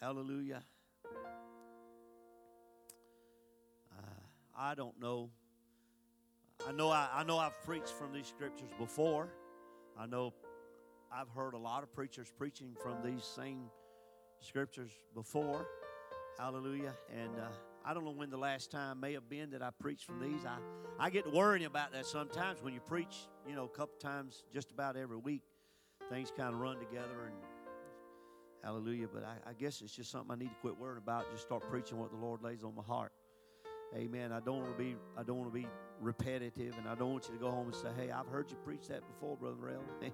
Hallelujah. Uh, I don't know. I know I, I know I've preached from these scriptures before. I know I've heard a lot of preachers preaching from these same scriptures before. Hallelujah. And uh, I don't know when the last time may have been that I preached from these. I, I get worrying about that sometimes when you preach, you know, a couple times just about every week. Things kind of run together and hallelujah. But I, I guess it's just something I need to quit worrying about. Just start preaching what the Lord lays on my heart. Amen. I don't want to be I don't want to be repetitive and I don't want you to go home and say, Hey, I've heard you preach that before, Brother Rail.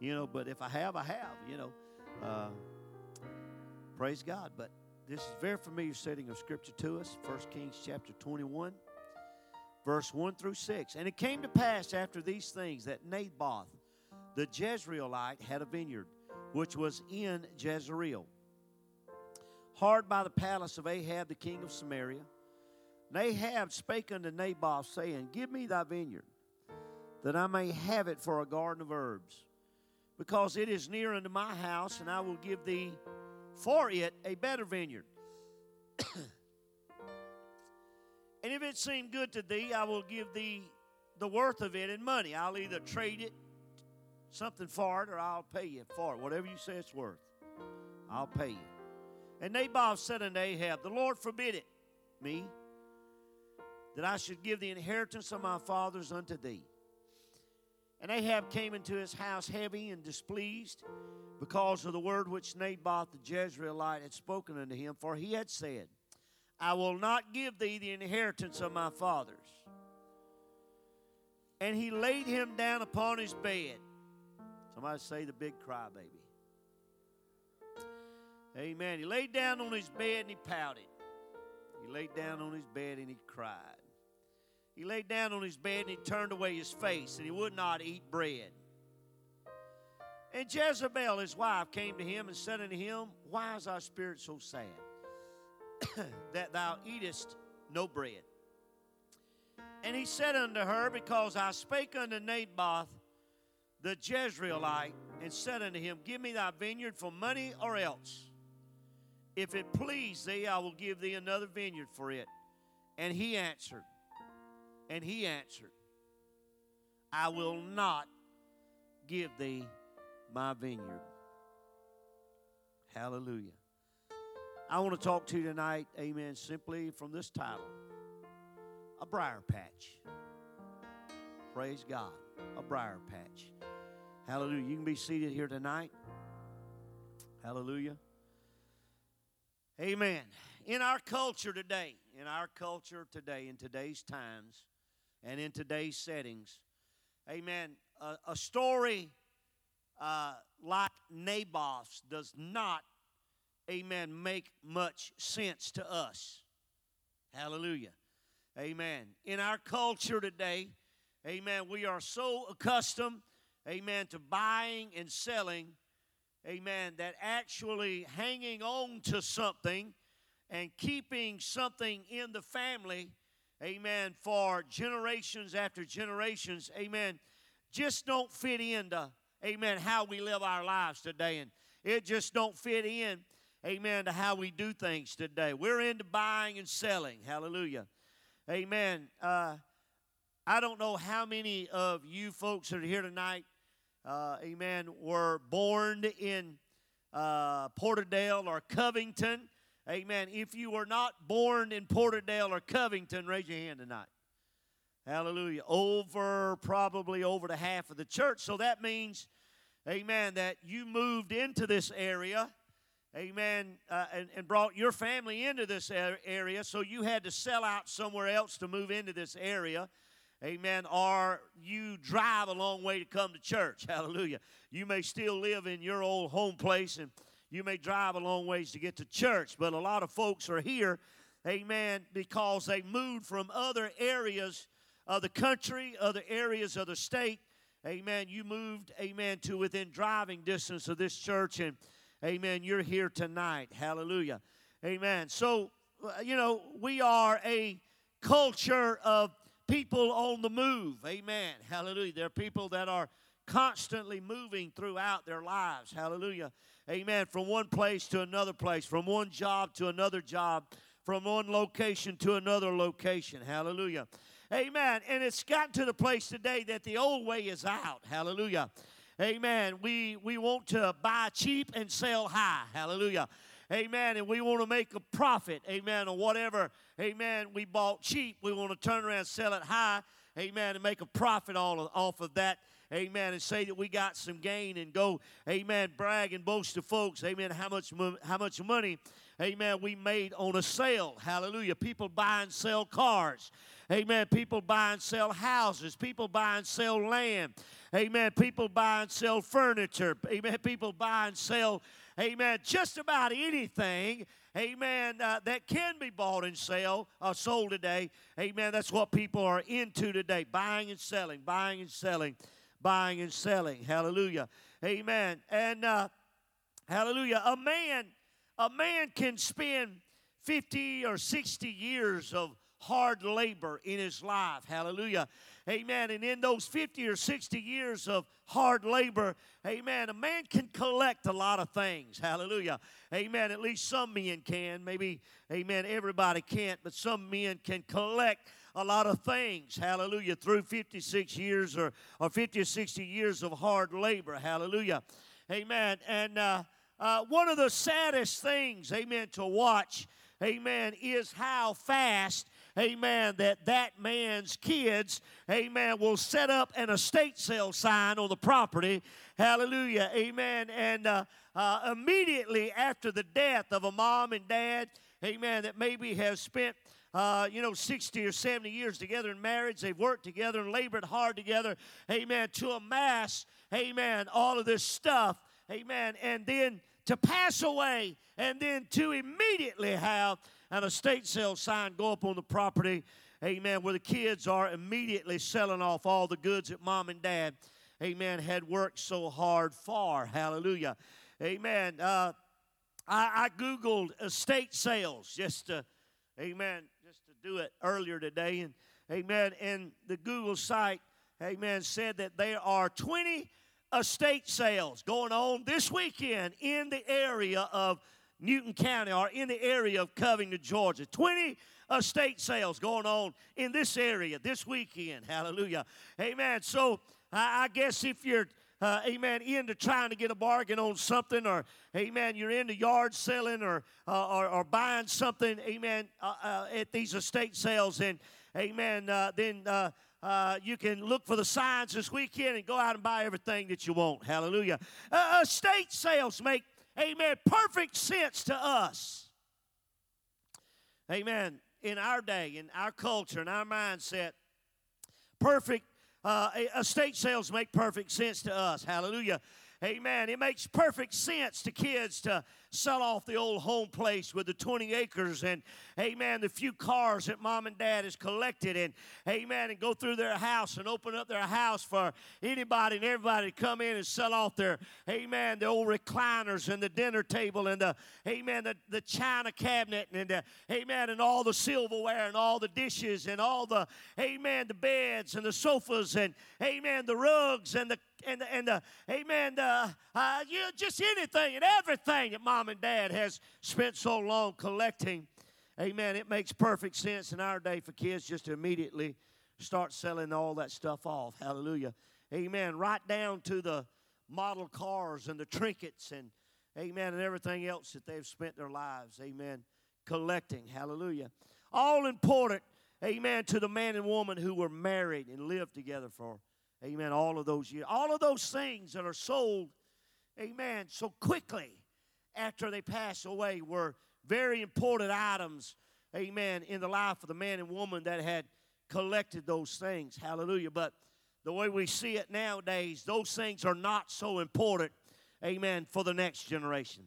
you know, but if I have, I have, you know. Uh, praise God. But this is very familiar setting of scripture to us. 1 Kings chapter 21, verse 1 through 6. And it came to pass after these things that Naboth the Jezreelite had a vineyard, which was in Jezreel, hard by the palace of Ahab the king of Samaria. And Ahab spake unto Naboth, saying, Give me thy vineyard, that I may have it for a garden of herbs, because it is near unto my house, and I will give thee for it a better vineyard. and if it seem good to thee, I will give thee the worth of it in money. I'll either trade it something for it or I'll pay you for it. Whatever you say it's worth, I'll pay you. And Naboth said unto Ahab, The Lord forbid it me that I should give the inheritance of my fathers unto thee. And Ahab came into his house heavy and displeased because of the word which Naboth the Jezreelite had spoken unto him, for he had said, I will not give thee the inheritance of my fathers. And he laid him down upon his bed. Somebody say the big crybaby. Amen. He laid down on his bed and he pouted. He laid down on his bed and he cried. He laid down on his bed and he turned away his face and he would not eat bread. And Jezebel, his wife, came to him and said unto him, Why is thy spirit so sad, that thou eatest no bread? And he said unto her, Because I spake unto Naboth the Jezreelite, and said unto him, Give me thy vineyard for money or else. If it please thee, I will give thee another vineyard for it. And he answered, and he answered, I will not give thee my vineyard. Hallelujah. I want to talk to you tonight, amen, simply from this title A Briar Patch. Praise God. A briar patch. Hallelujah. You can be seated here tonight. Hallelujah. Amen. In our culture today, in our culture today, in today's times, and in today's settings, amen, a, a story uh, like Naboth's does not, amen, make much sense to us. Hallelujah. Amen. In our culture today, amen, we are so accustomed, amen, to buying and selling, amen, that actually hanging on to something and keeping something in the family, amen, for generations after generations, amen, just don't fit into amen, how we live our lives today. And it just don't fit in, amen, to how we do things today. We're into buying and selling. Hallelujah. Amen. Uh, I don't know how many of you folks that are here tonight, uh, amen, were born in uh, Porterdale or Covington. Amen. If you were not born in Porterdale or Covington, raise your hand tonight. Hallelujah. Over, probably over the half of the church. So that means, amen, that you moved into this area, amen, uh, and, and brought your family into this area. So you had to sell out somewhere else to move into this area. Amen. Or you drive a long way to come to church. Hallelujah. You may still live in your old home place and you may drive a long ways to get to church, but a lot of folks are here, amen, because they moved from other areas of the country, other areas of the state. Amen. You moved, amen, to within driving distance of this church, and amen, you're here tonight. Hallelujah. Amen. So, uh, you know, we are a culture of people on the move. Amen. Hallelujah. There are people that are constantly moving throughout their lives. Hallelujah. Amen. From one place to another place, from one job to another job, from one location to another location. Hallelujah. Amen. And it's gotten to the place today that the old way is out. Hallelujah. Amen. We we want to buy cheap and sell high. Hallelujah. Amen. And we want to make a profit. Amen. Or whatever. Amen. We bought cheap. We want to turn around and sell it high. Amen. And make a profit all off of that amen, and say that we got some gain and go, amen, brag and boast to folks, amen, how much, how much money, amen, we made on a sale. Hallelujah. People buy and sell cars. Amen. People buy and sell houses. People buy and sell land. Amen. People buy and sell furniture. Amen. People buy and sell, amen, just about anything, amen, uh, that can be bought and sell, uh, sold today. Amen. That's what people are into today buying and selling, buying and selling buying and selling. Hallelujah. Amen. And uh, hallelujah. A man, a man can spend 50 or 60 years of hard labor in his life. Hallelujah. Amen. And in those 50 or 60 years of hard labor, amen, a man can collect a lot of things. Hallelujah. Amen. At least some men can. Maybe, amen, everybody can't, but some men can collect a lot of things, hallelujah, through 56 years or, or 50 or 60 years of hard labor, hallelujah. Amen. And uh, uh, one of the saddest things, amen, to watch, amen, is how fast, amen, that that man's kids, amen, will set up an estate sale sign on the property, hallelujah, amen. And uh, uh, immediately after the death of a mom and dad, amen, that maybe has spent uh, you know, 60 or 70 years together in marriage. They've worked together and labored hard together, amen, to amass, amen, all of this stuff, amen, and then to pass away and then to immediately have an estate sale sign go up on the property, amen, where the kids are immediately selling off all the goods that mom and dad, amen, had worked so hard for. Hallelujah. Amen. Uh, I, I Googled estate sales just to, amen, just to do it earlier today. And amen. And the Google site, amen, said that there are 20 estate sales going on this weekend in the area of Newton County or in the area of Covington, Georgia. 20 estate sales going on in this area this weekend. Hallelujah. Amen. So I, guess if you're uh, amen, into trying to get a bargain on something, or amen, you're into yard selling or uh, or, or, buying something, amen, uh, uh at these estate sales, and amen, uh, then uh, you can look for the signs this weekend and go out and buy everything that you want. Hallelujah. estate sales make, amen, perfect sense to us. Amen. In our day, in our culture, in our mindset, perfect uh, estate sales make perfect sense to us. Hallelujah. Amen. It makes perfect sense to kids to sell off the old home place with the 20 acres and, amen, the few cars that mom and dad has collected and, amen, and go through their house and open up their house for anybody and everybody to come in and sell off their, amen, the old recliners and the dinner table and the, amen, the, the china cabinet and, the, amen, and all the silverware and all the dishes and all the, amen, the beds and the sofas and, amen, the rugs and the and the, and the amen, the, uh, you know, just anything and everything that mom and dad has spent so long collecting. Amen. It makes perfect sense in our day for kids just to immediately start selling all that stuff off. Hallelujah. Amen. Right down to the model cars and the trinkets and amen and everything else that they've spent their lives. Amen. Collecting. Hallelujah. All important. Amen. To the man and woman who were married and lived together for Amen. All of those years. All of those things that are sold, amen, so quickly after they pass away were very important items, amen, in the life of the man and woman that had collected those things. Hallelujah. But the way we see it nowadays, those things are not so important, amen, for the next generation.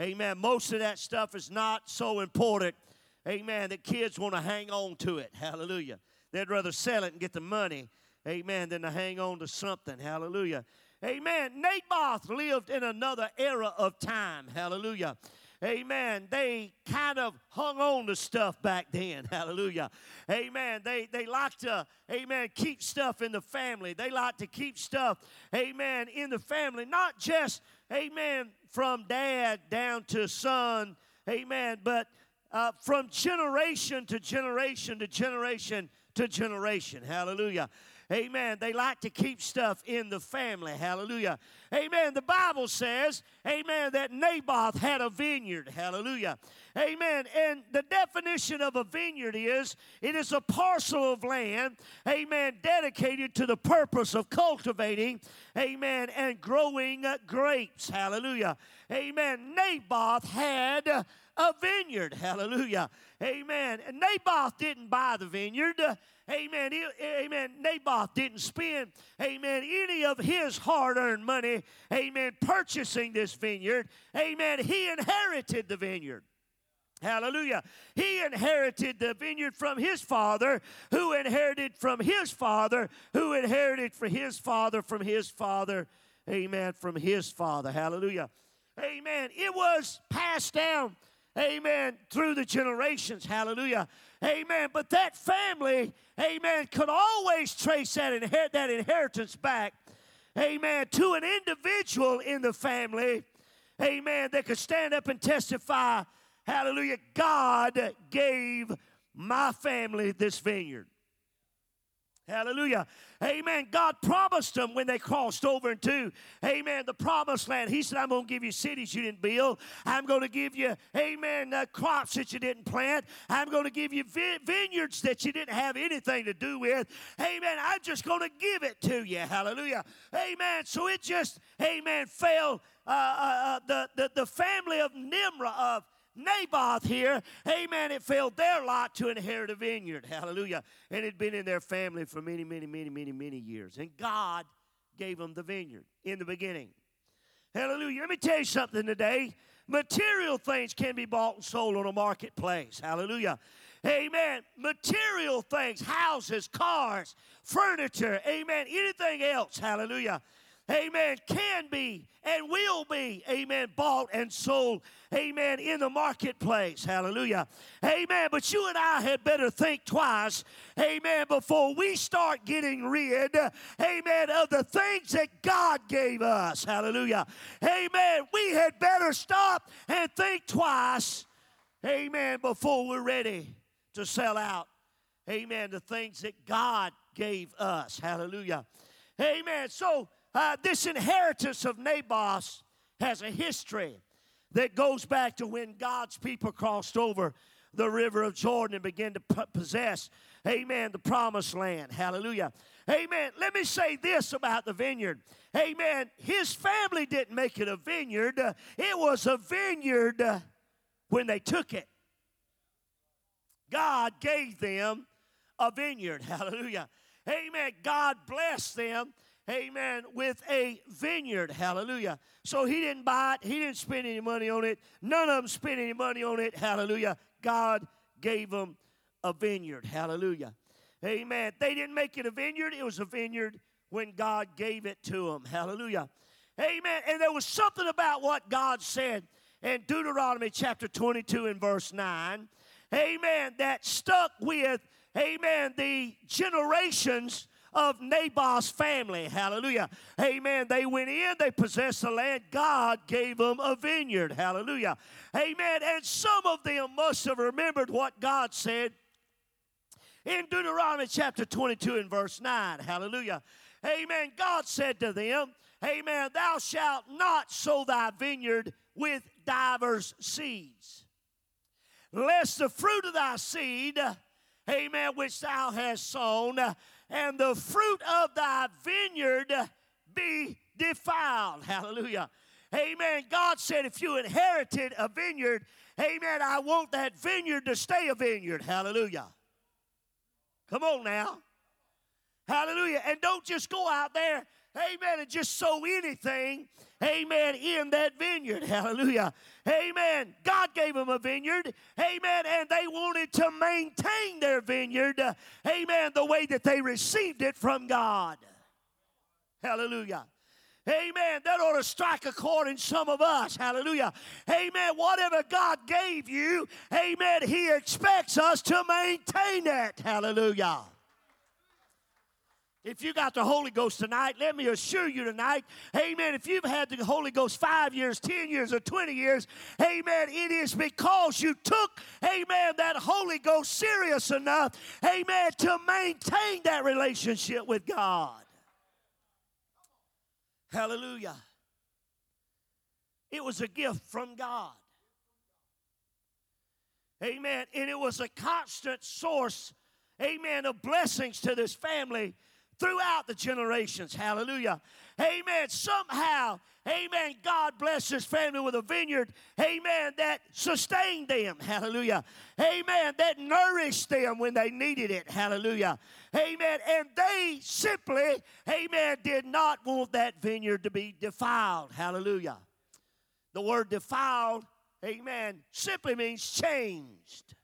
Amen. Most of that stuff is not so important, amen, that kids want to hang on to it. Hallelujah. They'd rather sell it and get the money amen, than to hang on to something. Hallelujah. Amen. Naboth lived in another era of time. Hallelujah. Amen. They kind of hung on to stuff back then. Hallelujah. Amen. They they like to, amen, keep stuff in the family. They like to keep stuff, amen, in the family. Not just, amen, from dad down to son, amen, but uh, from generation to generation to generation to generation. Hallelujah. Amen. They like to keep stuff in the family. Hallelujah. Amen. The Bible says, Amen, that Naboth had a vineyard. Hallelujah. Amen. And the definition of a vineyard is it is a parcel of land, amen, dedicated to the purpose of cultivating, amen, and growing grapes. Hallelujah. Amen. Naboth had a vineyard. Hallelujah. Amen. And Naboth didn't buy the vineyard. Amen. Amen. Naboth didn't spend, amen, any of his hard earned money, amen, purchasing this vineyard. Amen. He inherited the vineyard. Hallelujah. He inherited the vineyard from his father, who inherited from his father, who inherited from his father, from his father. Amen. From his father. Hallelujah. Amen. It was passed down Amen. Through the generations. Hallelujah. Amen. But that family, amen, could always trace that, inher- that inheritance back, amen, to an individual in the family, amen, that could stand up and testify, hallelujah, God gave my family this vineyard. Hallelujah. Amen. God promised them when they crossed over into, amen, the promised land. He said, I'm going to give you cities you didn't build. I'm going to give you, amen, uh, crops that you didn't plant. I'm going to give you vi- vineyards that you didn't have anything to do with. Amen. I'm just going to give it to you. Hallelujah. Amen. So it just, amen, fell. Uh, uh, uh the, the, the family of Nimrod, of Naboth here, amen, it fell their lot to inherit a vineyard. Hallelujah. And it had been in their family for many, many, many, many, many years. And God gave them the vineyard in the beginning. Hallelujah. Let me tell you something today. Material things can be bought and sold on a marketplace. Hallelujah. Amen. Material things, houses, cars, furniture, amen, anything else. Hallelujah amen, can be and will be, amen, bought and sold, amen, in the marketplace. Hallelujah. Amen. But you and I had better think twice, amen, before we start getting rid, amen, of the things that God gave us. Hallelujah. Amen. We had better stop and think twice, amen, before we're ready to sell out, amen, the things that God gave us. Hallelujah. Amen. So, uh, this inheritance of Naboth has a history that goes back to when God's people crossed over the river of Jordan and began to possess, amen, the promised land. Hallelujah. Amen. Let me say this about the vineyard. Amen. His family didn't make it a vineyard, uh, it was a vineyard uh, when they took it. God gave them a vineyard. Hallelujah. Amen. God blessed them amen, with a vineyard. Hallelujah. So he didn't buy it, he didn't spend any money on it. None of them spent any money on it. Hallelujah. God gave them a vineyard. Hallelujah. Amen. They didn't make it a vineyard, it was a vineyard when God gave it to them. Hallelujah. Amen. And there was something about what God said in Deuteronomy chapter 22 and verse 9. Amen. That stuck with, amen, the generations of Naboth's family. Hallelujah. Amen. They went in, they possessed the land. God gave them a vineyard. Hallelujah. Amen. And some of them must have remembered what God said in Deuteronomy chapter 22 and verse 9. Hallelujah. Amen. God said to them, Amen, thou shalt not sow thy vineyard with divers seeds, lest the fruit of thy seed, amen, which thou hast sown, and the fruit of thy vineyard be defiled. Hallelujah. Amen. God said, if you inherited a vineyard, amen, I want that vineyard to stay a vineyard. Hallelujah. Come on now. Hallelujah. And don't just go out there, amen, and just sow anything, amen, in that vineyard. Hallelujah. Amen. God gave them a vineyard. Amen. And they wanted to maintain their vineyard. Uh, amen. The way that they received it from God. Hallelujah. Amen. That ought to strike a chord in some of us. Hallelujah. Amen. Whatever God gave you, amen, He expects us to maintain that. Hallelujah. If you got the Holy Ghost tonight, let me assure you tonight, amen. If you've had the Holy Ghost five years, 10 years, or 20 years, amen, it is because you took, amen, that Holy Ghost serious enough, amen, to maintain that relationship with God. Hallelujah. It was a gift from God. Amen. And it was a constant source, amen, of blessings to this family throughout the generations. Hallelujah. Amen. Somehow, amen, God blessed his family with a vineyard, amen, that sustained them. Hallelujah. Amen. That nourished them when they needed it. Hallelujah. Amen. And they simply, amen, did not want that vineyard to be defiled. Hallelujah. The word defiled, amen, simply means changed.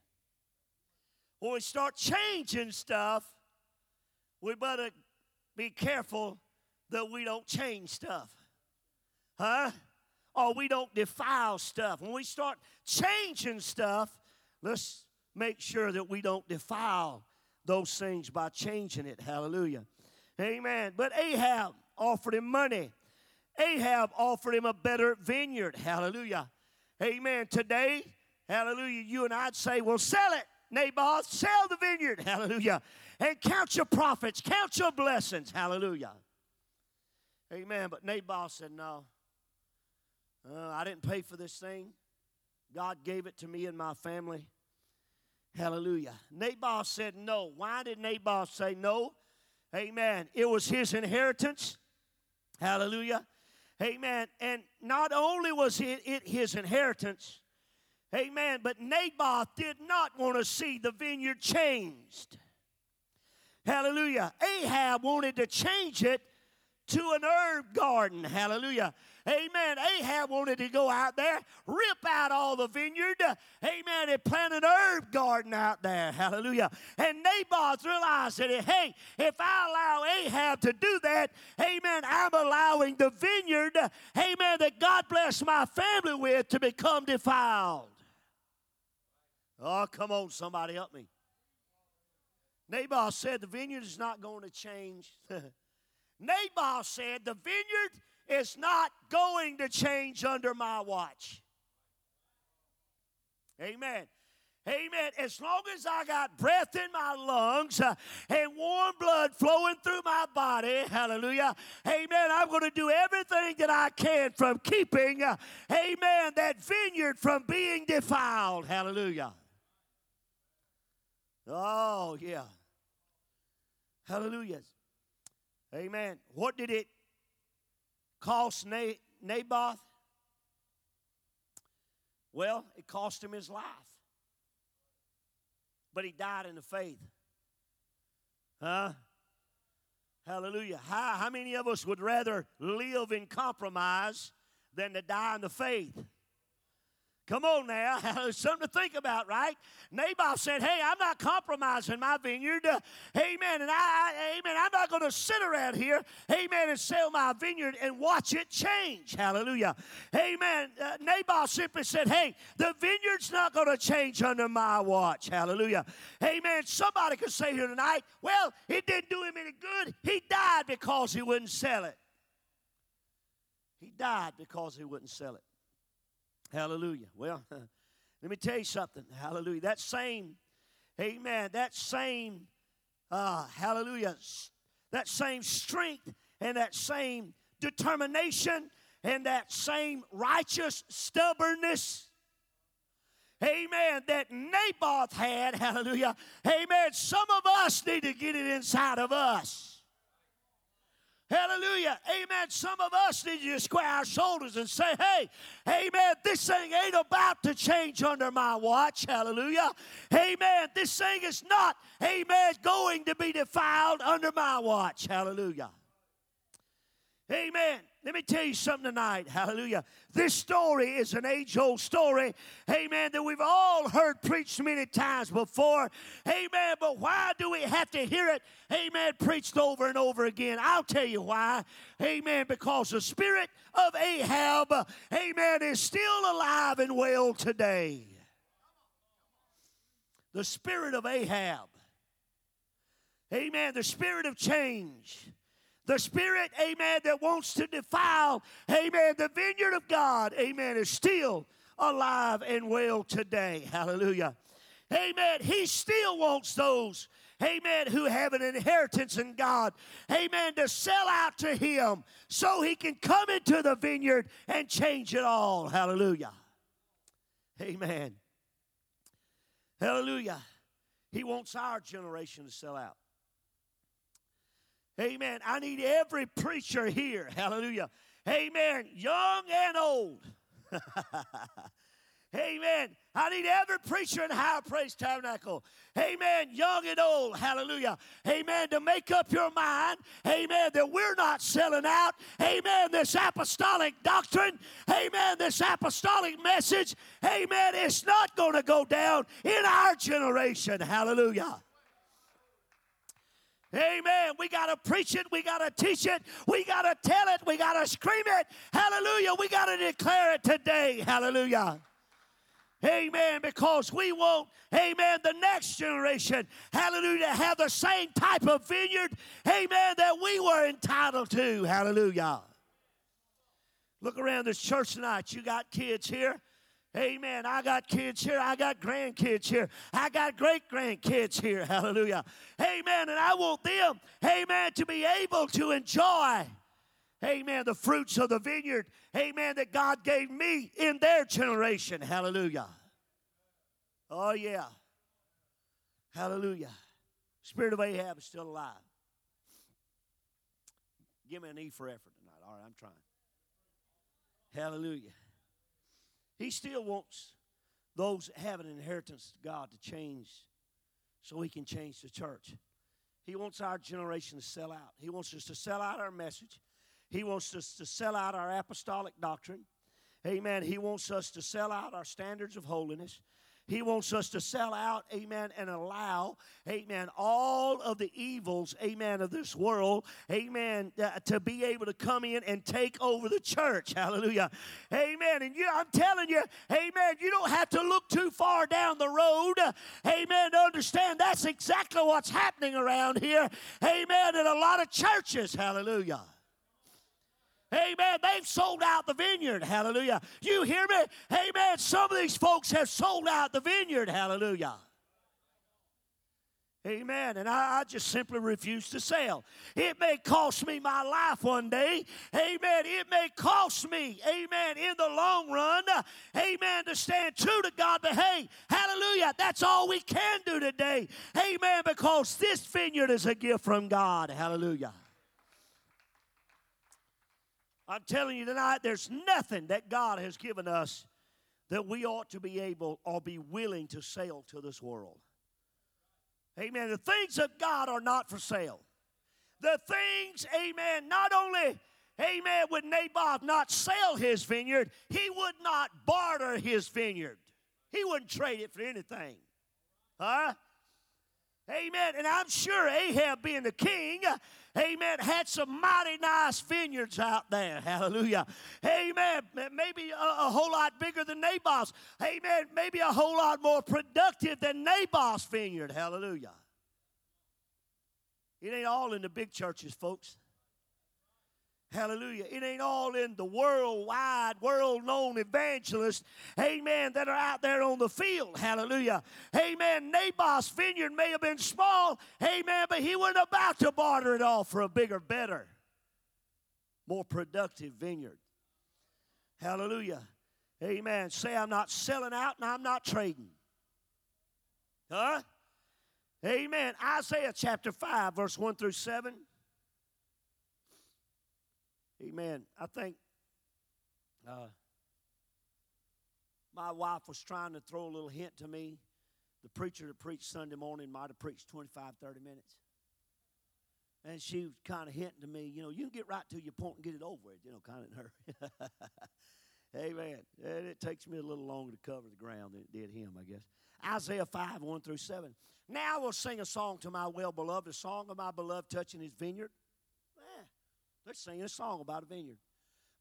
When we start changing stuff, we better be careful that we don't change stuff. Huh? Or we don't defile stuff. When we start changing stuff, let's make sure that we don't defile those things by changing it. Hallelujah. Amen. But Ahab offered him money. Ahab offered him a better vineyard. Hallelujah. Amen. Today, hallelujah, you and I'd say, well, sell it, Naboth. Sell the vineyard. Hallelujah. And count your profits, count your blessings. Hallelujah. Amen. But Naboth said, no. Uh, I didn't pay for this thing. God gave it to me and my family. Hallelujah. Naboth said no. Why did Naboth say no? Amen. It was his inheritance. Hallelujah. Amen. And not only was it, it his inheritance, amen, but Naboth did not want to see the vineyard changed. Hallelujah. Ahab wanted to change it to an herb garden. Hallelujah. Amen. Ahab wanted to go out there, rip out all the vineyard. Amen. And plant an herb garden out there. Hallelujah. And Naboth realized that, hey, if I allow Ahab to do that, amen, I'm allowing the vineyard, amen, that God blessed my family with to become defiled. Oh, come on, somebody help me. Naboth said the vineyard is not going to change. Naboth said the vineyard is not going to change under my watch. Amen. Amen. As long as I got breath in my lungs uh, and warm blood flowing through my body, hallelujah. Amen. I'm going to do everything that I can from keeping, uh, amen, that vineyard from being defiled. Hallelujah. Oh, yeah. Hallelujah. Amen. What did it cost Naboth? Well, it cost him his life. But he died in the faith. Huh? Hallelujah. How, how many of us would rather live in compromise than to die in the faith? Come on now, something to think about, right? Naboth said, "Hey, I'm not compromising my vineyard, uh, amen." And I, I amen. I'm not going to sit around here, amen, and sell my vineyard and watch it change. Hallelujah, amen. Uh, Naboth simply said, "Hey, the vineyard's not going to change under my watch." Hallelujah, amen. Somebody could say here tonight, "Well, it didn't do him any good. He died because he wouldn't sell it." He died because he wouldn't sell it. Hallelujah. Well, let me tell you something. Hallelujah. That same, amen, that same, uh, hallelujah, that same strength and that same determination and that same righteous stubbornness, amen, that Naboth had, hallelujah, amen, some of us need to get it inside of us. Hallelujah. Amen. Some of us need to square our shoulders and say, hey, amen, this thing ain't about to change under my watch. Hallelujah. Amen. This thing is not, amen, going to be defiled under my watch. Hallelujah. Amen. Let me tell you something tonight. Hallelujah. This story is an age old story. Amen. That we've all heard preached many times before. Amen. But why do we have to hear it? Amen. Preached over and over again. I'll tell you why. Amen. Because the spirit of Ahab, amen, is still alive and well today. The spirit of Ahab. Amen. The spirit of change the spirit, amen, that wants to defile, amen, the vineyard of God, amen, is still alive and well today. Hallelujah. Amen. He still wants those, amen, who have an inheritance in God, amen, to sell out to Him so He can come into the vineyard and change it all. Hallelujah. Amen. Hallelujah. He wants our generation to sell out. Amen. I need every preacher here. Hallelujah. Amen. Young and old. Amen. I need every preacher in High Praise Tabernacle. Amen. Young and old. Hallelujah. Amen. To make up your mind. Amen. That we're not selling out. Amen. This apostolic doctrine. Amen. This apostolic message. Amen. It's not going to go down in our generation. Hallelujah. Amen. We got to preach it. We got to teach it. We got to tell it. We got to scream it. Hallelujah. We got to declare it today. Hallelujah. Amen. Because we want, amen, the next generation, hallelujah, have the same type of vineyard, amen, that we were entitled to. Hallelujah. Look around this church tonight. You got kids here. Amen. I got kids here. I got grandkids here. I got great grandkids here. Hallelujah. Amen. And I want them, amen, to be able to enjoy, amen, the fruits of the vineyard, amen, that God gave me in their generation. Hallelujah. Oh, yeah. Hallelujah. Spirit of Ahab is still alive. Give me an E for effort tonight. All right, I'm trying. Hallelujah. He still wants those that have an inheritance to God to change so he can change the church. He wants our generation to sell out. He wants us to sell out our message. He wants us to sell out our apostolic doctrine. Amen. He wants us to sell out our standards of holiness. He wants us to sell out, amen, and allow, amen, all of the evils, amen, of this world, amen, uh, to be able to come in and take over the church. Hallelujah. Amen. And you, I'm telling you, amen, you don't have to look too far down the road, amen, to understand that's exactly what's happening around here, amen, in a lot of churches. Hallelujah. Amen. They've sold out the vineyard. Hallelujah. You hear me? Amen. Some of these folks have sold out the vineyard. Hallelujah. Amen. And I, I, just simply refuse to sell. It may cost me my life one day. Amen. It may cost me, amen, in the long run, amen, to stand true to God. But hey, hallelujah, that's all we can do today. Amen. Because this vineyard is a gift from God. Hallelujah. I'm telling you tonight, there's nothing that God has given us that we ought to be able or be willing to sell to this world. Amen. The things of God are not for sale. The things, amen, not only, amen, would Naboth not sell his vineyard, he would not barter his vineyard. He wouldn't trade it for anything. Huh? Amen. And I'm sure Ahab, being the king, amen, had some mighty nice vineyards out there. Hallelujah. Amen. Maybe a, a, whole lot bigger than Naboth's. Amen. Maybe a whole lot more productive than Naboth's vineyard. Hallelujah. It ain't all in the big churches, folks. Hallelujah. It ain't all in the worldwide, world known evangelists, amen, that are out there on the field. Hallelujah. Amen. Naboth's vineyard may have been small, amen, but he wasn't about to barter it off for a bigger, better, more productive vineyard. Hallelujah. Amen. Say, I'm not selling out and I'm not trading. Huh? Amen. Isaiah chapter 5, verse 1 through 7. Amen. I think uh, my wife was trying to throw a little hint to me. The preacher that preached Sunday morning might have preached 25, 30 minutes. And she was kind of hinting to me, you know, you can get right to your point and get it over with, you know, kind of in her. Amen. And it takes me a little longer to cover the ground than it did him, I guess. Isaiah 5, 1 through 7. Now I will sing a song to my well beloved, a song of my beloved touching his vineyard. They're singing a song about a vineyard.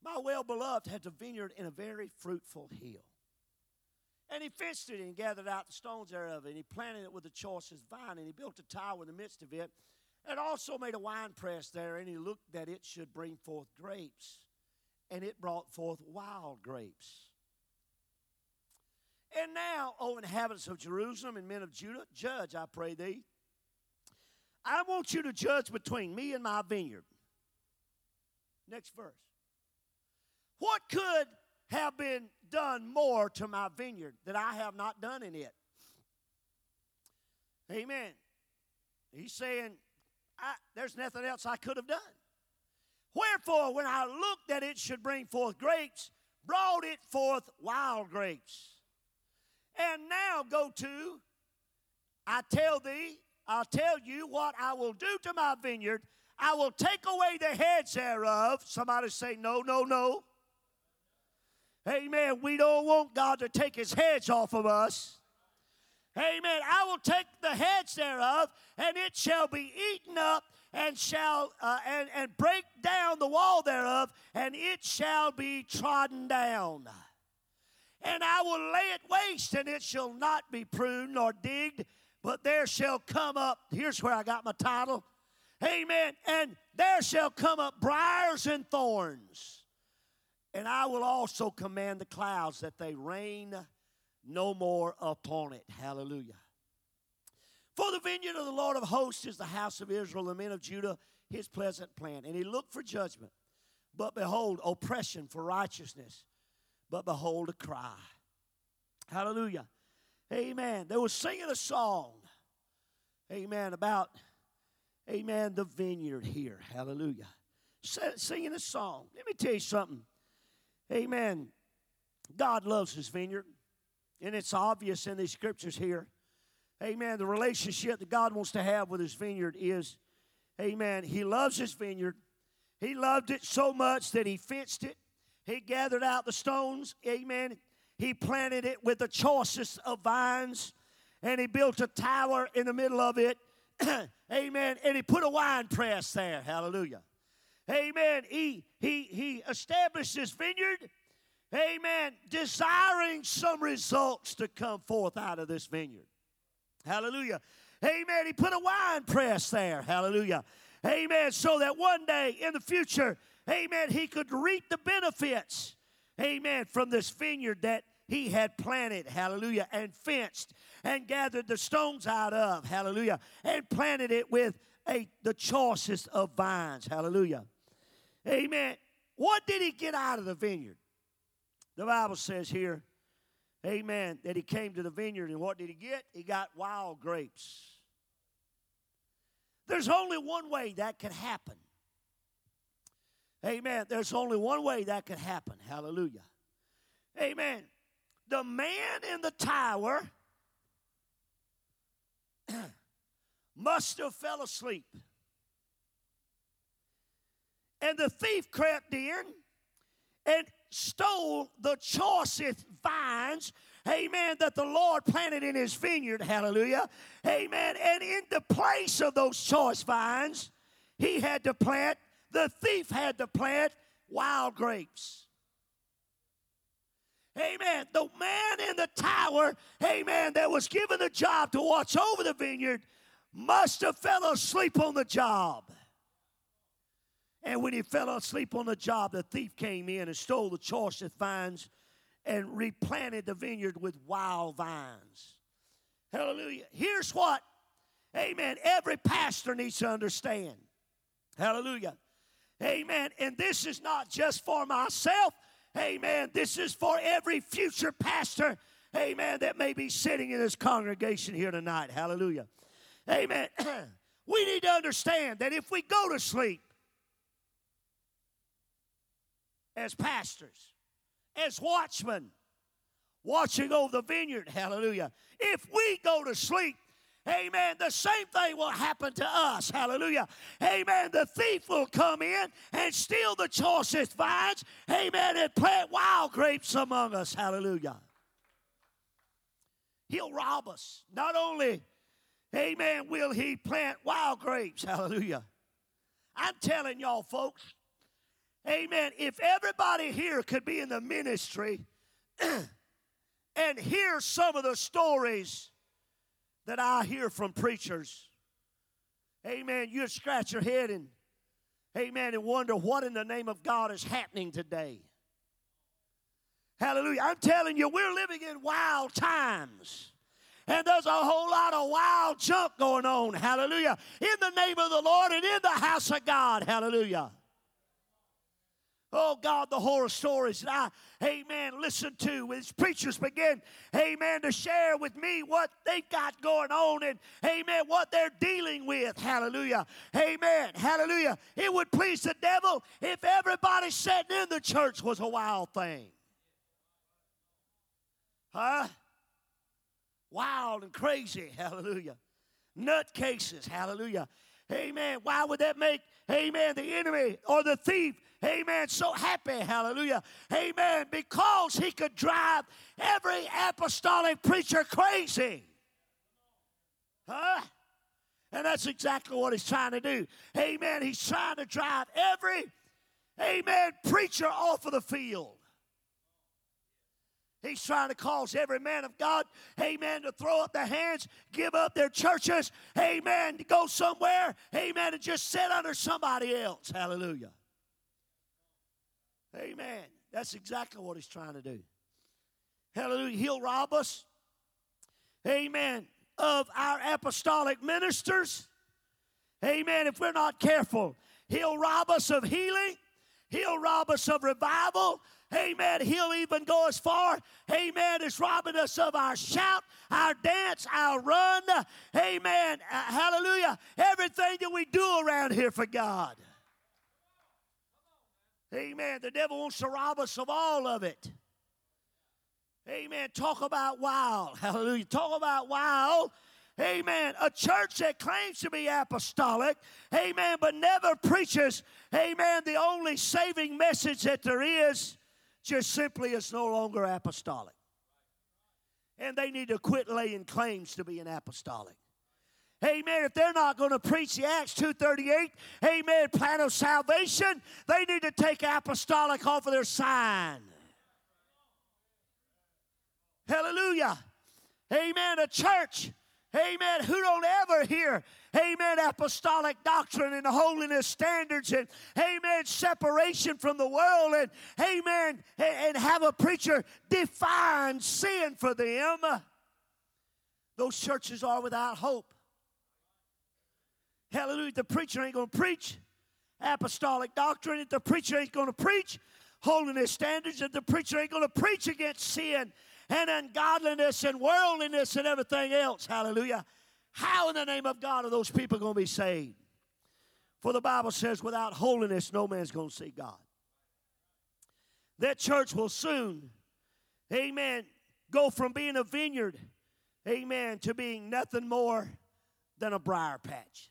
My well beloved had a vineyard in a very fruitful hill. And he fenced it and gathered out the stones thereof, and he planted it with the choicest vine, and he built a tower in the midst of it, and also made a wine press there, and he looked that it should bring forth grapes, and it brought forth wild grapes. And now, O inhabitants of Jerusalem and men of Judah, judge, I pray thee. I want you to judge between me and my vineyard. Next verse. What could have been done more to my vineyard that I have not done in it? Amen. He's saying, there's nothing else I could have done. Wherefore, when I looked that it should bring forth grapes, brought it forth wild grapes. And now go to, I tell thee, I'll tell you what I will do to my vineyard. I will take away the heads thereof. Somebody say, No, no, no. Amen. We don't want God to take his heads off of us. Amen. I will take the heads thereof, and it shall be eaten up, and shall uh, and, and break down the wall thereof, and it shall be trodden down. And I will lay it waste, and it shall not be pruned nor digged, but there shall come up. Here's where I got my title. Amen. And there shall come up briars and thorns. And I will also command the clouds that they rain no more upon it. Hallelujah. For the vineyard of the Lord of hosts is the house of Israel, the men of Judah, his pleasant plant. And he looked for judgment, but behold, oppression for righteousness, but behold, a cry. Hallelujah. Amen. They were singing a song, amen, about, amen, the vineyard here. Hallelujah. Singing a song. Let me tell you something. Amen. God loves his vineyard. And it's obvious in these scriptures here. Amen. The relationship that God wants to have with his vineyard is, amen, he loves his vineyard. He loved it so much that he fenced it. He gathered out the stones. Amen. He planted it with the choicest of vines. And he built a tower in the middle of it. amen. And he put a wine press there. Hallelujah. Amen. He, he, he established his vineyard Amen. Desiring some results to come forth out of this vineyard. Hallelujah. Amen. He put a wine press there. Hallelujah. Amen. So that one day in the future, amen, he could reap the benefits, amen, from this vineyard that he had planted, hallelujah, and fenced and gathered the stones out of, hallelujah, and planted it with a, the choicest of vines, hallelujah. Amen. What did he get out of the vineyard? The Bible says here, amen, that he came to the vineyard and what did he get? He got wild grapes. There's only one way that could happen. Amen. There's only one way that could happen. Hallelujah. Amen. The man in the tower must have fell asleep. And the thief crept in and stole the choicest vines, amen, that the Lord planted in his vineyard, hallelujah, amen. And in the place of those choice vines, he had to plant, the thief had to plant wild grapes. Amen. The man in the tower, amen, that was given the job to watch over the vineyard must have fell asleep on the job. And when he fell asleep on the job, the thief came in and stole the choicest vines and replanted the vineyard with wild vines. Hallelujah. Here's what, amen, every pastor needs to understand. Hallelujah. Amen. And this is not just for myself. Amen. This is for every future pastor. Amen. That may be sitting in this congregation here tonight. Hallelujah. Amen. we need to understand that if we go to sleep, as pastors, as watchmen, watching over the vineyard. Hallelujah. If we go to sleep, Amen. The same thing will happen to us. Hallelujah. Amen. The thief will come in and steal the choicest vines. Amen. And plant wild grapes among us. Hallelujah. He'll rob us. Not only, amen, will he plant wild grapes. Hallelujah. I'm telling y'all, folks, amen, if everybody here could be in the ministry and hear some of the stories that I hear from preachers, amen, you'd scratch your head and, amen, and wonder what in the name of God is happening today. Hallelujah. I'm telling you, we're living in wild times. And there's a whole lot of wild junk going on. Hallelujah. In the name of the Lord and in the house of God. Hallelujah. Oh God, the horror stories that I, amen, listen to as preachers begin, amen, to share with me what they've got going on and, amen, what they're dealing with. Hallelujah. Amen. Hallelujah. It would please the devil if everybody sitting in the church was a wild thing. Huh? Wild and crazy. Hallelujah. Nutcases. Hallelujah. Amen. Why would that make, amen, the enemy or the thief, amen, so happy? Hallelujah. Amen. Because he could drive every apostolic preacher crazy. Huh? And that's exactly what he's trying to do. Amen. He's trying to drive every, amen, preacher off of the field. He's trying to cause every man of God, amen, to throw up their hands, give up their churches, amen, to go somewhere, amen, and just sit under somebody else. Hallelujah. Amen. That's exactly what he's trying to do. Hallelujah. He'll rob us, amen, of our apostolic ministers. Amen. If we're not careful, he'll rob us of healing, he'll rob us of revival. Amen. He'll even go as far, amen, as robbing us of our shout, our dance, our run. Amen. Uh, hallelujah. Everything that we do around here for God. Amen. The devil wants to rob us of all of it. Amen. Talk about wild. Hallelujah. Talk about wild. Amen. A church that claims to be apostolic, amen, but never preaches, amen, the only saving message that there is just simply is no longer apostolic. And they need to quit laying claims to be an apostolic. Amen. If they're not going to preach the Acts 238, amen, plan of salvation, they need to take apostolic off of their sign. Hallelujah. Amen. A church, amen, who don't ever hear amen, apostolic doctrine and the holiness standards and, amen, separation from the world and, amen, and, have a preacher define sin for them. Those churches are without hope. Hallelujah. The preacher ain't going to preach apostolic doctrine. If the preacher ain't going to preach holiness standards, if the preacher ain't going to preach against sin and ungodliness and worldliness and everything else, hallelujah, how in the name of God are those people going to be saved? For the Bible says, without holiness, no man's going to see God. That church will soon, amen, go from being a vineyard, amen, to being nothing more than a briar patch.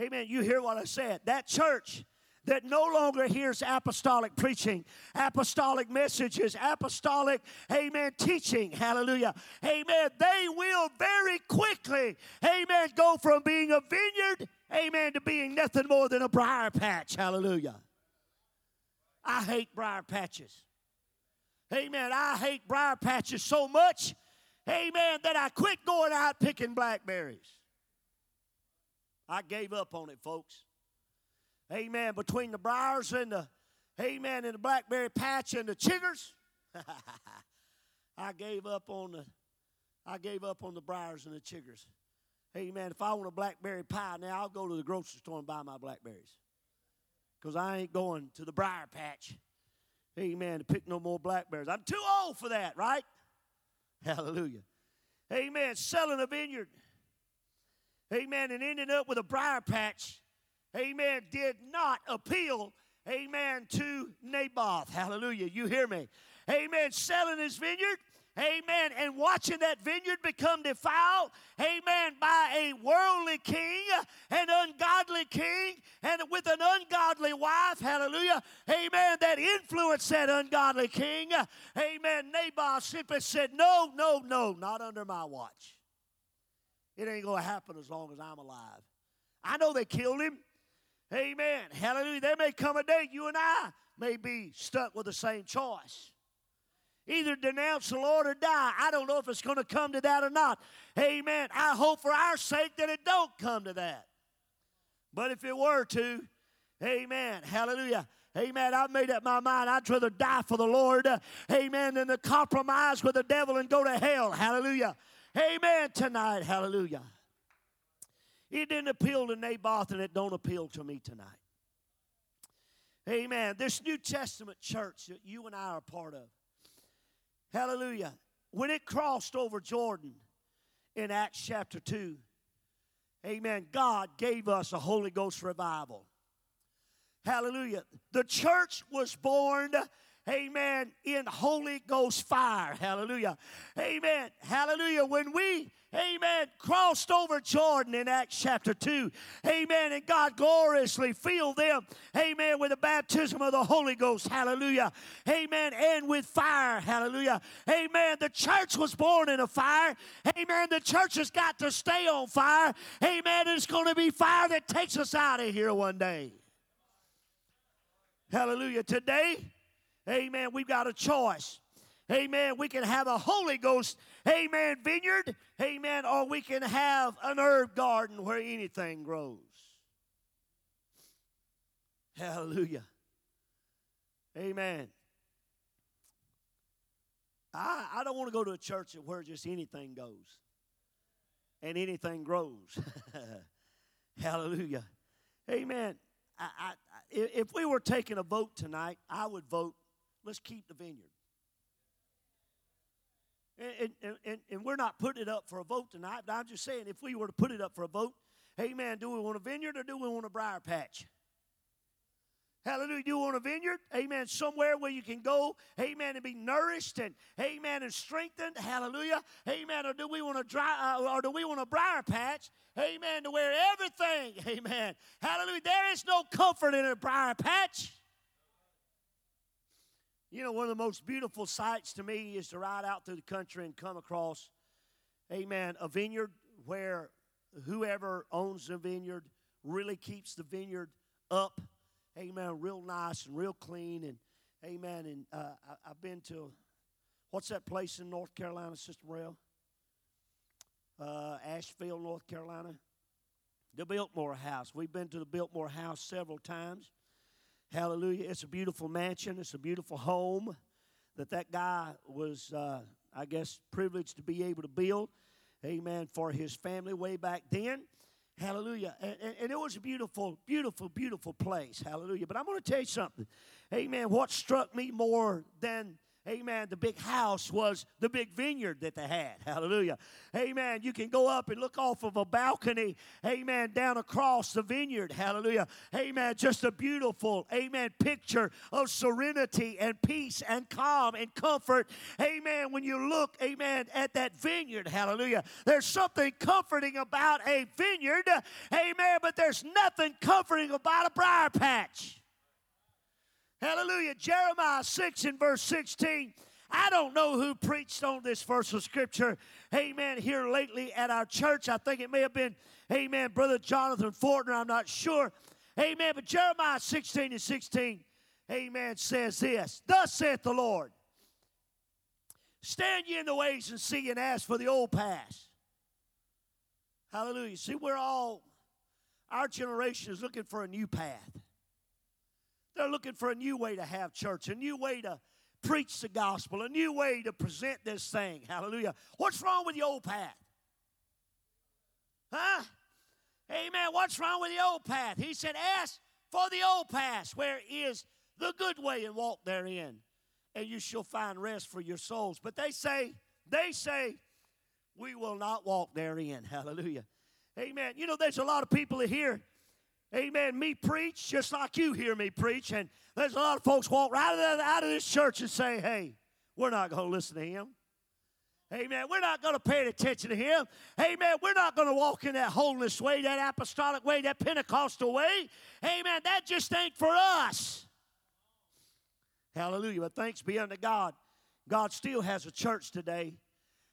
Amen. You hear what I said. That church that no longer hears apostolic preaching, apostolic messages, apostolic, amen, teaching, hallelujah, amen, they will very quickly, amen, go from being a vineyard, amen, to being nothing more than a briar patch, hallelujah. I hate briar patches. Amen. I hate briar patches so much, amen, that I quit going out picking blackberries. I gave up on it, folks. Amen. Between the briars and the, amen, and the blackberry patch and the chiggers. I gave up on the, I gave up on the briars and the chiggers. Amen. If I want a blackberry pie now, I'll go to the grocery store and buy my blackberries. Because I ain't going to the briar patch. Amen. To pick no more blackberries. I'm too old for that, right? Hallelujah. Amen. Selling a vineyard. Amen. And ended up with a briar patch amen, did not appeal, amen, to Naboth. Hallelujah. You hear me? Amen. Selling his vineyard, amen, and watching that vineyard become defiled, amen, by a worldly king, an ungodly king, and with an ungodly wife, hallelujah, amen, that influenced that ungodly king, amen. Naboth simply said, No, no, no, not under my watch. It ain't going to happen as long as I'm alive. I know they killed him. Amen. Hallelujah. There may come a day you and I may be stuck with the same choice. Either denounce the Lord or die. I don't know if it's going to come to that or not. Amen. I hope for our sake that it don't come to that. But if it were to, amen. Hallelujah. Amen. I've made up my mind. I'd rather die for the Lord, uh, amen, than to compromise with the devil and go to hell. Hallelujah. Amen tonight. Hallelujah. It didn't appeal to Naboth, and it don't appeal to me tonight. Amen. This New Testament church that you and I are part of. Hallelujah. When it crossed over Jordan in Acts chapter 2, amen, God gave us a Holy Ghost revival. Hallelujah. The church was born amen, in Holy Ghost fire. Hallelujah. Amen. Hallelujah. When we, amen, crossed over Jordan in Acts chapter 2, amen, and God gloriously filled them, amen, with the baptism of the Holy Ghost. Hallelujah. Amen. And with fire. Hallelujah. Amen. The church was born in a fire. Amen. The church has got to stay on fire. Amen. It's going to be fire that takes us out of here one day. Hallelujah. Today, Amen. We've got a choice. Amen. We can have a Holy Ghost, amen, vineyard, amen, or we can have an herb garden where anything grows. Hallelujah. Amen. I, I don't want to go to a church where just anything goes and anything grows. Hallelujah. Amen. I, I, if we were taking a vote tonight, I would vote let's keep the vineyard. And, and, and, and, we're not putting it up for a vote tonight, but I'm just saying if we were to put it up for a vote, amen, do we want a vineyard or do we want a briar patch? Hallelujah. Do you want a vineyard? Amen. Somewhere where you can go, amen, and be nourished and amen and strengthened. Hallelujah. Amen. Or do we want a dry uh, or do we want a briar patch? Amen. To where everything, amen. Hallelujah. There is no comfort in a briar patch. You know, one of the most beautiful sights to me is to ride out through the country and come across, amen, a vineyard where whoever owns the vineyard really keeps the vineyard up, amen, real nice and real clean. And, amen, and uh, I, have been to, what's that place in North Carolina, Sister Morrell? Uh, Asheville, North Carolina. The Biltmore House. We've been to the Biltmore House several times. Hallelujah. It's a beautiful mansion, it's a beautiful home that that guy was, uh, I guess, privileged to be able to build. Amen. For his family way back then. Hallelujah. And, and, it was a beautiful, beautiful, beautiful place. Hallelujah. But I'm going to tell you something. Amen. What struck me more than Amen. The big house was the big vineyard that they had. Hallelujah. Amen. You can go up and look off of a balcony. Amen. Down across the vineyard. Hallelujah. Amen. Just a beautiful, amen, picture of serenity and peace and calm and comfort. Amen. When you look, amen, at that vineyard. Hallelujah. There's something comforting about a vineyard. Amen. But there's nothing comforting about a briar patch. Hallelujah. Jeremiah 6 and verse 16. I don't know who preached on this verse of scripture, amen, here lately at our church. I think it may have been, amen, Brother Jonathan Fortner. I'm not sure. Amen. But Jeremiah 16 and 16, amen, says this Thus saith the Lord, Stand ye in the ways and see and ask for the old paths. Hallelujah. See, we're all, our generation is looking for a new path. They're looking for a new way to have church, a new way to preach the gospel, a new way to present this thing. Hallelujah. What's wrong with the old path? Huh? Amen. What's wrong with the old path? He said, Ask for the old path, where is the good way, and walk therein, and you shall find rest for your souls. But they say, they say, we will not walk therein. Hallelujah. Amen. You know, there's a lot of people here amen, me preach just like you hear me preach. And there's a lot of folks walk right out of, out of this church and say, hey, we're not going to listen to him. Amen. We're not going to pay attention to him. Amen. We're not going to walk in that holiness way, that apostolic way, that Pentecostal way. Amen. That just ain't for us. Hallelujah. But thanks be unto God. God still has a church today.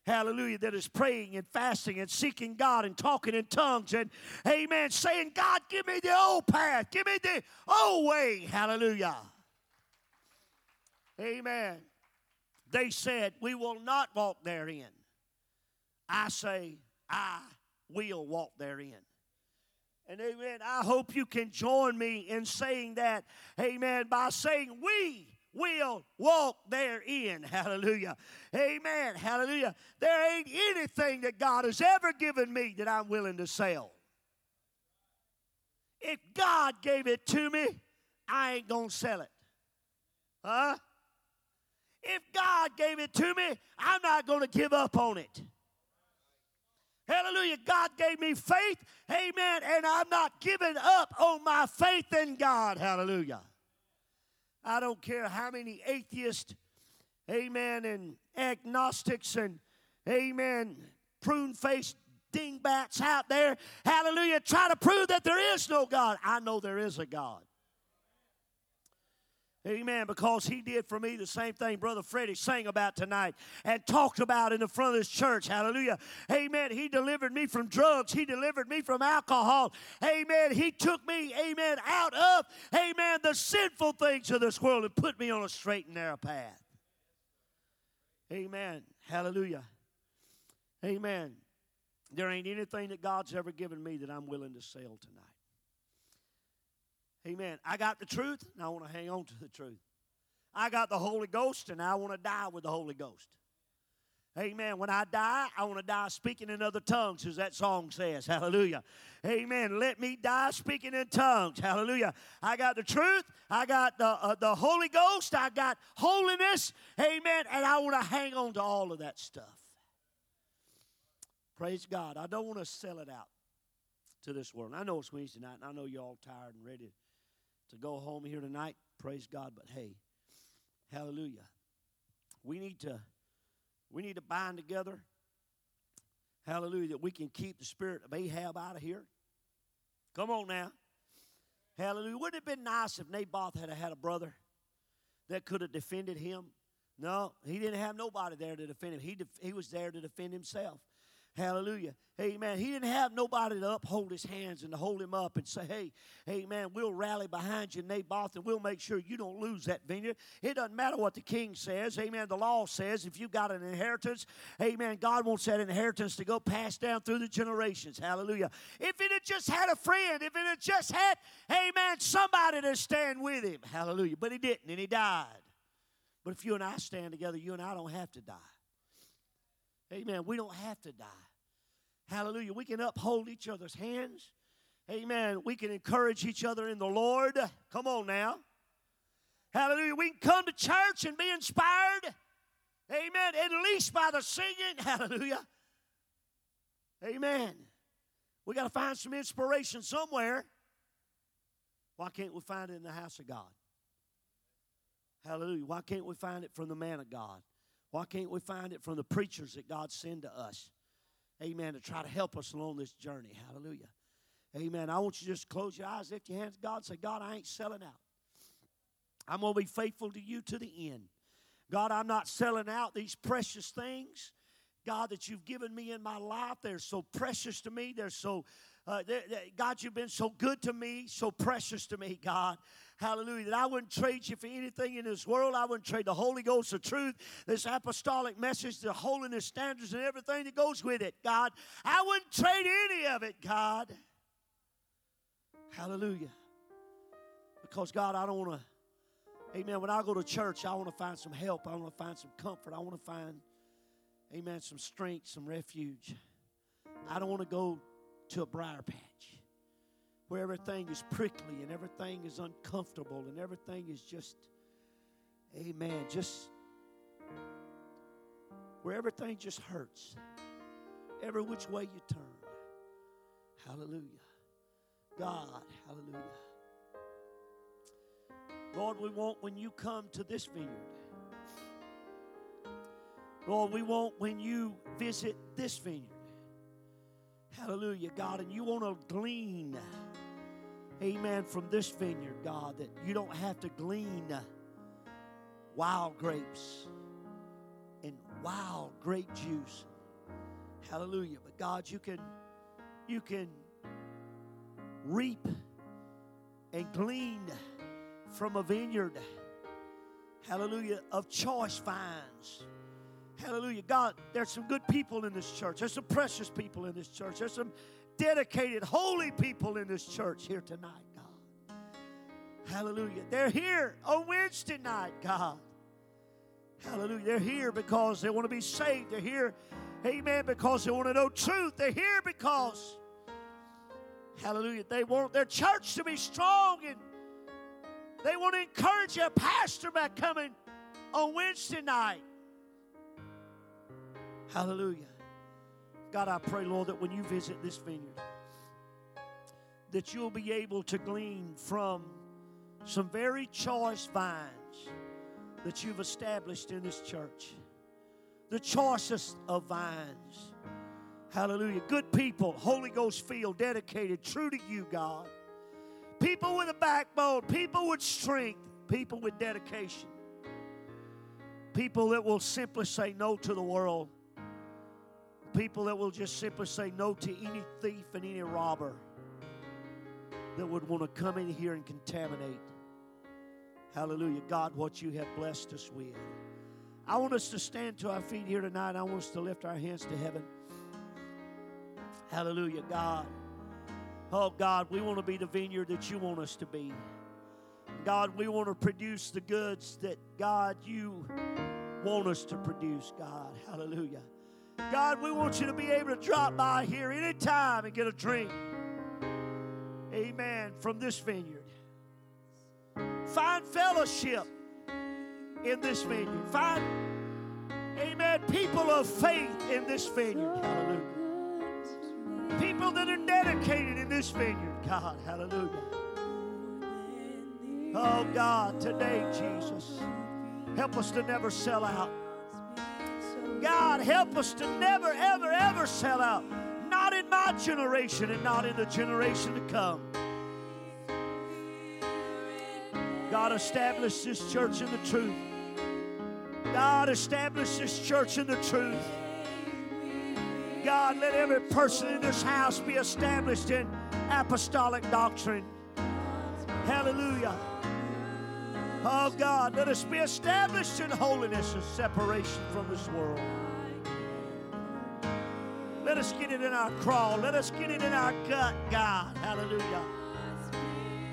Hallelujah, that is praying and fasting and seeking God and talking in tongues and, amen, saying, God, give me the old path, give me the old way. Hallelujah. Amen. They said, We will not walk therein. I say, I will walk therein. And amen. I hope you can join me in saying that, amen, by saying, We will walk therein. Hallelujah. Amen. Hallelujah. There ain't anything that God has ever given me that I'm willing to sell. If God gave it to me, I ain't going to sell it. Huh? If God gave it to me, I'm not going to give up on it. Hallelujah. God gave me faith. Amen. And I'm not giving up on my faith in God. Hallelujah. I don't care how many atheists, amen, and agnostics and, amen, prune faced dingbats out there, hallelujah, try to prove that there is no God. I know there is a God. Amen. Because he did for me the same thing Brother Freddie sang about tonight and talked about in the front of this church. Hallelujah. Amen. He delivered me from drugs. He delivered me from alcohol. Amen. He took me, amen, out of, amen, the sinful things of this world and put me on a straight and narrow path. Amen. Hallelujah. Amen. There ain't anything that God's ever given me that I'm willing to sell tonight. Amen. I got the truth, and I want to hang on to the truth. I got the Holy Ghost, and I want to die with the Holy Ghost. Amen. When I die, I want to die speaking in other tongues, as that song says. Hallelujah. Amen. Let me die speaking in tongues. Hallelujah. I got the truth. I got the, uh, the Holy Ghost. I got holiness. Amen. And I want to hang on to all of that stuff. Praise God. I don't want to sell it out to this world. I know it's Wednesday night, and I know you're all tired and ready to go home here tonight. Praise God. But hey, hallelujah. We need to we need to bind together. Hallelujah. That we can keep the spirit of Ahab out of here. Come on now. Hallelujah. Wouldn't it have been nice if Naboth had had a brother that could have defended him? No, he didn't have nobody there to defend him. He, he was there to defend himself. Hallelujah. Amen. He didn't have nobody to uphold his hands and to hold him up and say, hey, amen, we'll rally behind you, Naboth, and we'll make sure you don't lose that vineyard. It doesn't matter what the king says. Amen. The law says if you've got an inheritance, amen, God wants that inheritance to go passed down through the generations. Hallelujah. If it had just had a friend, if it had just had, amen, somebody to stand with him. Hallelujah. But he didn't, and he died. But if you and I stand together, you and I don't have to die. Amen. We don't have to die. Hallelujah. We can uphold each other's hands. Amen. We can encourage each other in the Lord. Come on now. Hallelujah. We can come to church and be inspired. Amen. At least by the singing. Hallelujah. Amen. We got to find some inspiration somewhere. Why can't we find it in the house of God? Hallelujah. Why can't we find it from the man of God? Why can't we find it from the preachers that God send to us? Amen. To try to help us along this journey. Hallelujah. Amen. I want you to just close your eyes, lift your hands to God, say, God, I ain't selling out. I'm going to be faithful to you to the end. God, I'm not selling out these precious things. God, that you've given me in my life, they're so precious to me. They're so, uh, God, you've been so good to me, so precious to me, God. Hallelujah. That I wouldn't trade you for anything in this world. I wouldn't trade the Holy Ghost, the truth, this apostolic message, the holiness standards, and everything that goes with it, God. I wouldn't trade any of it, God. Hallelujah. Because, God, I don't want to, amen, when I go to church, I want to find some help. I want to find some comfort. I want to find, amen, some strength, some refuge. I don't want to go to a briar patch where everything is prickly and everything is uncomfortable and everything is just, amen, just where everything just hurts. Every which way you turn. Hallelujah. God, hallelujah. Lord, we want when you come to this vineyard, Lord, we want when you visit this vineyard. Hallelujah, God, and you want to glean, amen, from this vineyard, God, that you don't have to glean wild grapes and wild grape juice. Hallelujah. But God, you can you can reap and glean from a vineyard. Hallelujah of choice vines. Hallelujah. God, there's some good people in this church. There's some precious people in this church. There's some dedicated, holy people in this church here tonight, God. Hallelujah. They're here on Wednesday night, God. Hallelujah. They're here because they want to be saved. They're here, amen, because they want to know truth. They're here because, hallelujah, they want their church to be strong and they want to encourage their pastor by coming on Wednesday night. Hallelujah. God, I pray, Lord, that when you visit this vineyard, that you'll be able to glean from some very choice vines that you've established in this church. The choicest of vines. Hallelujah. Good people, Holy Ghost filled, dedicated, true to you, God. People with a backbone, people with strength, people with dedication. People that will simply say no to the world People that will just simply say no to any thief and any robber that would want to come in here and contaminate. Hallelujah. God, what you have blessed us with. I want us to stand to our feet here tonight. I want us to lift our hands to heaven. Hallelujah, God. Oh, God, we want to be the vineyard that you want us to be. God, we want to produce the goods that, God, you want us to produce, God. Hallelujah. God, we want you to be able to drop by here anytime and get a drink. Amen. From this vineyard. Find fellowship in this vineyard. Find, amen, people of faith in this vineyard. Hallelujah. People that are dedicated in this vineyard, God. Hallelujah. Oh, God, today, Jesus, help us to never sell out. God, help us to never, ever, ever sell out. Not in my generation and not in the generation to come. God, establish this church in the truth. God, establish this church in the truth. God, let every person in this house be established in apostolic doctrine. Hallelujah. Oh God, let us be established in holiness and separation from this world. Let us get it in our crawl. Let us get it in our gut, God. Hallelujah.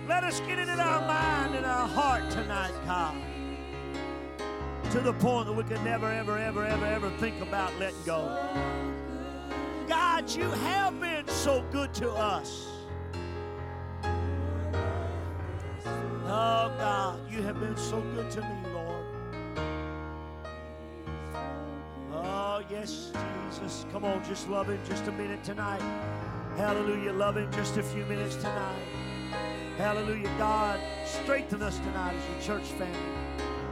Let us get it in our mind and our heart tonight, God. To the point that we could never, ever, ever, ever, ever think about letting go. God, you have been so good to us. Oh, God, you have been so good to me, Lord. Oh, yes, Jesus. Come on, just love Him just a minute tonight. Hallelujah. Love Him just a few minutes tonight. Hallelujah. God, strengthen us tonight as a church family.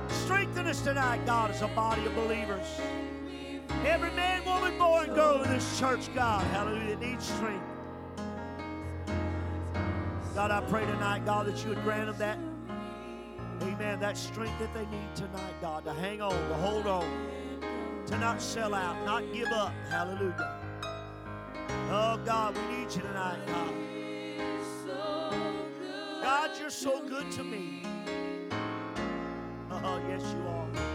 Strengthen us tonight, God, as a body of believers. Every man, woman, boy, and girl in this church, God, hallelujah, needs strength. God, I pray tonight, God, that you would grant them that, amen, that strength that they need tonight, God, to hang on, to hold on, to not sell out, not give up. Hallelujah. Oh, God, we need you tonight, God. God, you're so good to me. Oh, yes, you are.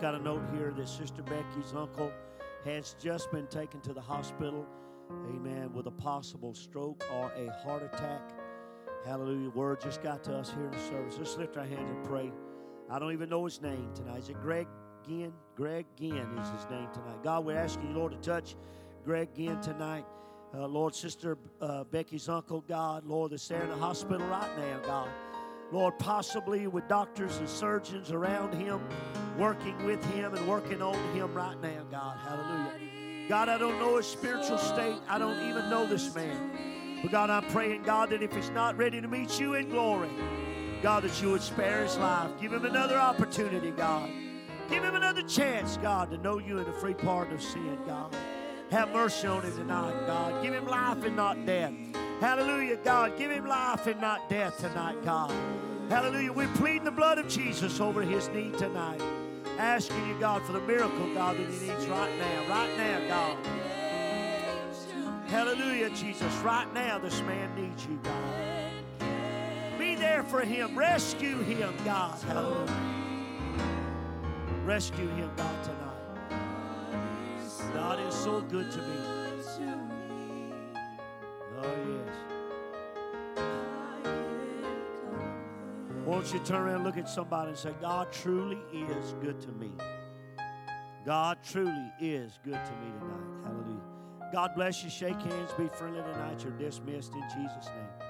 Got a note here that Sister Becky's uncle has just been taken to the hospital, amen, with a possible stroke or a heart attack. Hallelujah. Word just got to us here in the service. Let's lift our hands and pray. I don't even know his name tonight. Is it Greg Ginn? Greg Ginn is his name tonight. God, we're asking you, Lord, to touch Greg Ginn tonight. Uh, Lord, Sister uh, Becky's uncle, God, Lord, that's there in the hospital right now, God. Lord, possibly with doctors and surgeons around him, working with him and working on him right now, God. Hallelujah. God, I don't know his spiritual state. I don't even know this man. But God, I'm praying, God, that if he's not ready to meet you in glory, God, that you would spare his life. Give him another opportunity, God. Give him another chance, God, to know you in the free pardon of sin, God. Have mercy on him tonight, God. Give him life and not death. Hallelujah, God. Give him life and not death tonight, God. Hallelujah. We're pleading the blood of Jesus over his need tonight. Asking you, God, for the miracle, God, that he needs right now. Right now, God. Hallelujah, Jesus. Right now, this man needs you, God. Be there for him. Rescue him, God. Hallelujah. Rescue him, God, tonight. God is so good to me. Oh, yes. Won't you turn around and look at somebody and say, God truly is good to me. God truly is good to me tonight. Hallelujah. God bless you. Shake hands. Be friendly tonight. You're dismissed in Jesus' name.